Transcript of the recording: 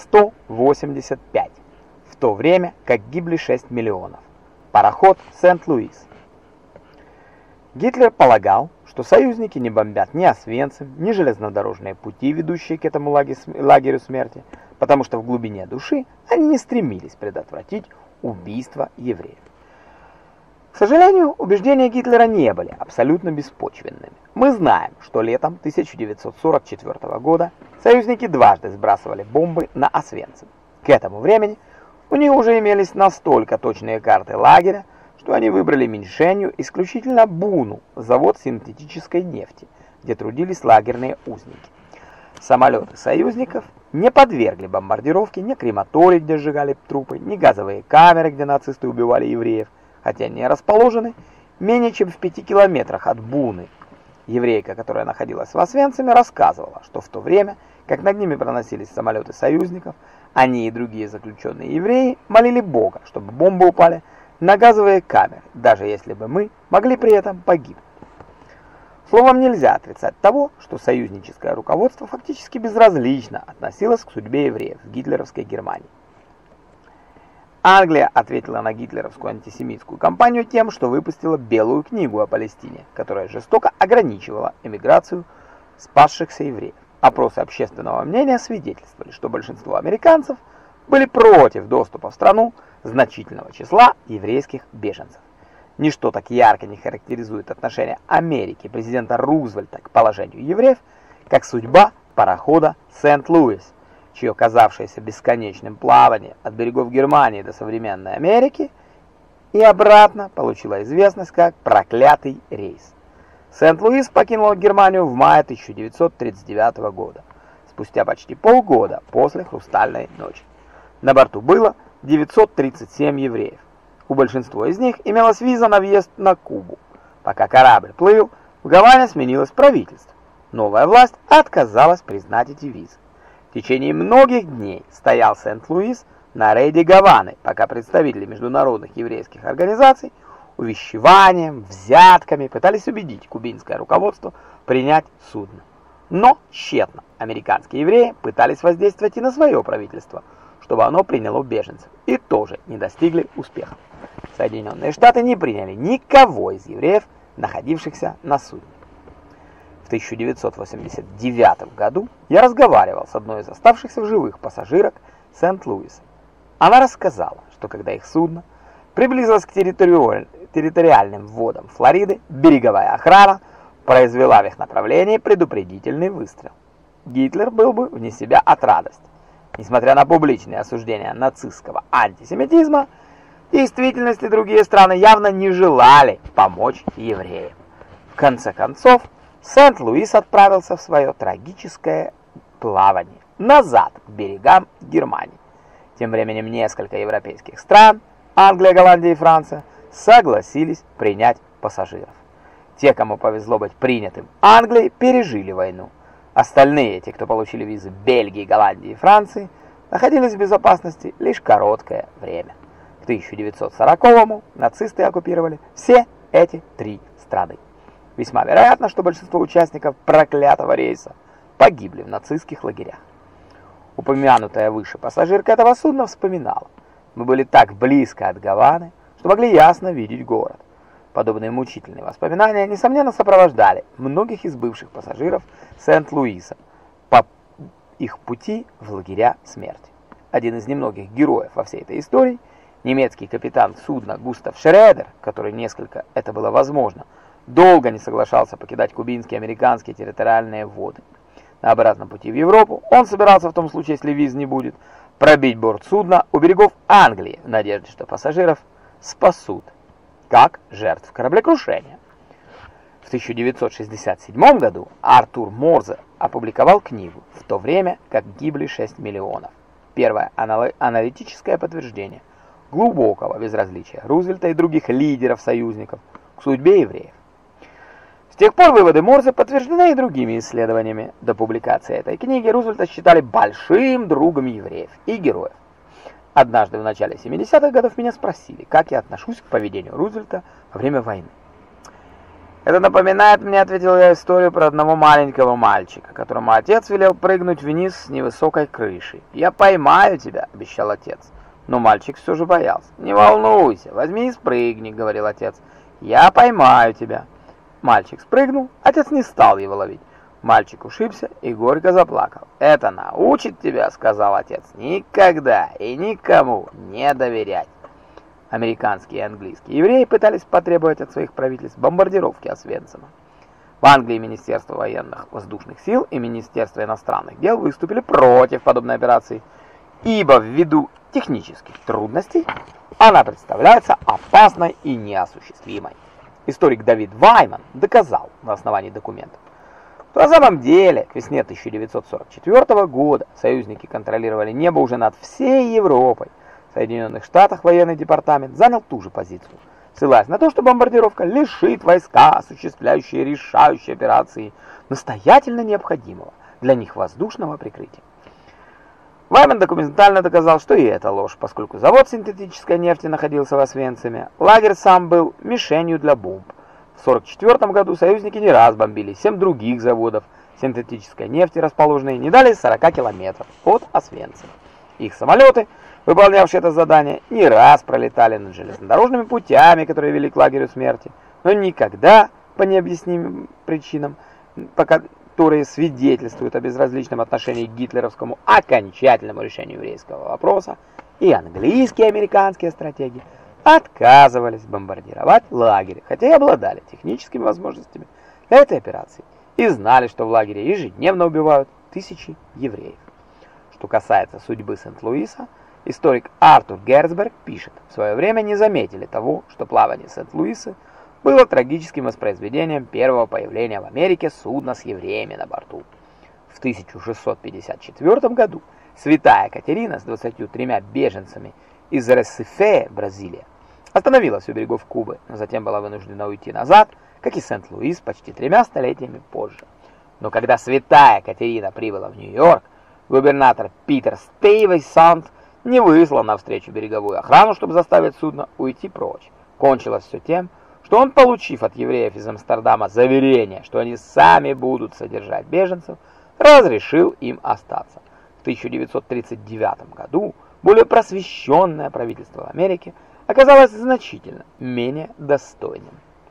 185, в то время как гибли 6 миллионов. Пароход Сент-Луис. Гитлер полагал, что союзники не бомбят ни Освенцим, ни железнодорожные пути, ведущие к этому лагерю смерти, потому что в глубине души они не стремились предотвратить убийство евреев. К сожалению, убеждения Гитлера не были абсолютно беспочвенными. Мы знаем, что летом 1944 года союзники дважды сбрасывали бомбы на Освенцим. К этому времени у них уже имелись настолько точные карты лагеря, что они выбрали мишенью исключительно Буну, завод синтетической нефти, где трудились лагерные узники. Самолеты союзников не подвергли бомбардировке ни крематорий, где сжигали трупы, ни газовые камеры, где нацисты убивали евреев, хотя они расположены менее чем в пяти километрах от Буны. Еврейка, которая находилась в Освенциме, рассказывала, что в то время, как над ними проносились самолеты союзников, они и другие заключенные евреи молили Бога, чтобы бомбы упали на газовые камеры, даже если бы мы могли при этом погибнуть. Словом, нельзя отрицать того, что союзническое руководство фактически безразлично относилось к судьбе евреев в гитлеровской Германии. Англия ответила на гитлеровскую антисемитскую кампанию тем, что выпустила Белую книгу о Палестине, которая жестоко ограничивала эмиграцию спасшихся евреев. Опросы общественного мнения свидетельствовали, что большинство американцев были против доступа в страну значительного числа еврейских беженцев. Ничто так ярко не характеризует отношение Америки президента Рузвельта к положению евреев, как судьба парохода Сент-Луис, чье казавшееся бесконечным плавание от берегов Германии до современной Америки и обратно получило известность как «проклятый рейс». Сент-Луис покинул Германию в мае 1939 года, спустя почти полгода после «Хрустальной ночи». На борту было 937 евреев. У большинства из них имелась виза на въезд на Кубу. Пока корабль плыл, в Гаване сменилось правительство. Новая власть отказалась признать эти визы. В течение многих дней стоял Сент-Луис на рейде Гаваны, пока представители международных еврейских организаций увещеванием, взятками пытались убедить кубинское руководство принять судно. Но тщетно американские евреи пытались воздействовать и на свое правительство, чтобы оно приняло беженцев, и тоже не достигли успеха. Соединенные Штаты не приняли никого из евреев, находившихся на судне. В 1989 году я разговаривал с одной из оставшихся в живых пассажирок Сент-Луиса. Она рассказала, что когда их судно приблизилось к территориальным водам Флориды, береговая охрана произвела в их направлении предупредительный выстрел. Гитлер был бы вне себя от радости. Несмотря на публичные осуждения нацистского антисемитизма, в действительности другие страны явно не желали помочь евреям. В конце концов, Сент-Луис отправился в свое трагическое плавание назад к берегам Германии. Тем временем несколько европейских стран, Англия, Голландия и Франция, согласились принять пассажиров. Те, кому повезло быть принятым Англией, пережили войну. Остальные, те, кто получили визы Бельгии, Голландии и Франции, находились в безопасности лишь короткое время. К 1940-му нацисты оккупировали все эти три страны. Весьма вероятно, что большинство участников проклятого рейса погибли в нацистских лагерях. Упомянутая выше пассажирка этого судна вспоминала. Мы были так близко от Гаваны, что могли ясно видеть город. Подобные мучительные воспоминания, несомненно, сопровождали многих из бывших пассажиров Сент-Луиса по их пути в лагеря смерти. Один из немногих героев во всей этой истории – Немецкий капитан судна Густав Шредер, который несколько, это было возможно, долго не соглашался покидать кубинские и американские территориальные воды. На обратном пути в Европу он собирался в том случае, если виз не будет, пробить борт судна у берегов Англии в надежде, что пассажиров спасут, как жертв кораблекрушения. В 1967 году Артур Морзе опубликовал книгу «В то время, как гибли 6 миллионов». Первое аналитическое подтверждение глубокого безразличия Рузвельта и других лидеров-союзников к судьбе евреев. С тех пор выводы Морзе подтверждены и другими исследованиями. До публикации этой книги Рузвельта считали большим другом евреев и героев. Однажды в начале 70-х годов меня спросили, как я отношусь к поведению Рузвельта во время войны. «Это напоминает мне, — ответил я, — историю про одного маленького мальчика, которому отец велел прыгнуть вниз с невысокой крыши. «Я поймаю тебя», — обещал отец. Но мальчик все же боялся. «Не волнуйся, возьми и спрыгни», — говорил отец. «Я поймаю тебя». Мальчик спрыгнул, отец не стал его ловить. Мальчик ушибся и горько заплакал. «Это научит тебя, — сказал отец, — никогда и никому не доверять». Американские и английские евреи пытались потребовать от своих правительств бомбардировки Освенцима. В Англии Министерство военных воздушных сил и Министерство иностранных дел выступили против подобной операции, ибо ввиду технических трудностей она представляется опасной и неосуществимой. Историк Давид Вайман доказал на основании документов, что на самом деле к весне 1944 года союзники контролировали небо уже над всей Европой, Соединенных Штатах военный департамент занял ту же позицию, ссылаясь на то, что бомбардировка лишит войска, осуществляющие решающие операции, настоятельно необходимого для них воздушного прикрытия. Ваймен документально доказал, что и это ложь, поскольку завод синтетической нефти находился в Освенциме, лагерь сам был мишенью для бомб. В 1944 году союзники не раз бомбили семь других заводов синтетической нефти, расположенные не далее 40 километров от Освенцима. Их самолеты – выполнявшие это задание, не раз пролетали над железнодорожными путями, которые вели к лагерю смерти, но никогда, по необъяснимым причинам, по которые свидетельствуют о безразличном отношении к гитлеровскому окончательному решению еврейского вопроса, и английские и американские стратеги отказывались бомбардировать лагерь, хотя и обладали техническими возможностями этой операции, и знали, что в лагере ежедневно убивают тысячи евреев. Что касается судьбы Сент-Луиса, Историк Артур Герцберг пишет, в свое время не заметили того, что плавание Сент-Луиса было трагическим воспроизведением первого появления в Америке судна с евреями на борту. В 1654 году святая Катерина с 23 беженцами из Ресифе, Бразилия, остановилась у берегов Кубы, но затем была вынуждена уйти назад, как и Сент-Луис почти тремя столетиями позже. Но когда святая Катерина прибыла в Нью-Йорк, губернатор Питер Стейвейсант не выслал навстречу береговую охрану, чтобы заставить судно уйти прочь. Кончилось все тем, что он, получив от евреев из Амстердама заверение, что они сами будут содержать беженцев, разрешил им остаться. В 1939 году более просвещенное правительство Америки оказалось значительно менее достойным.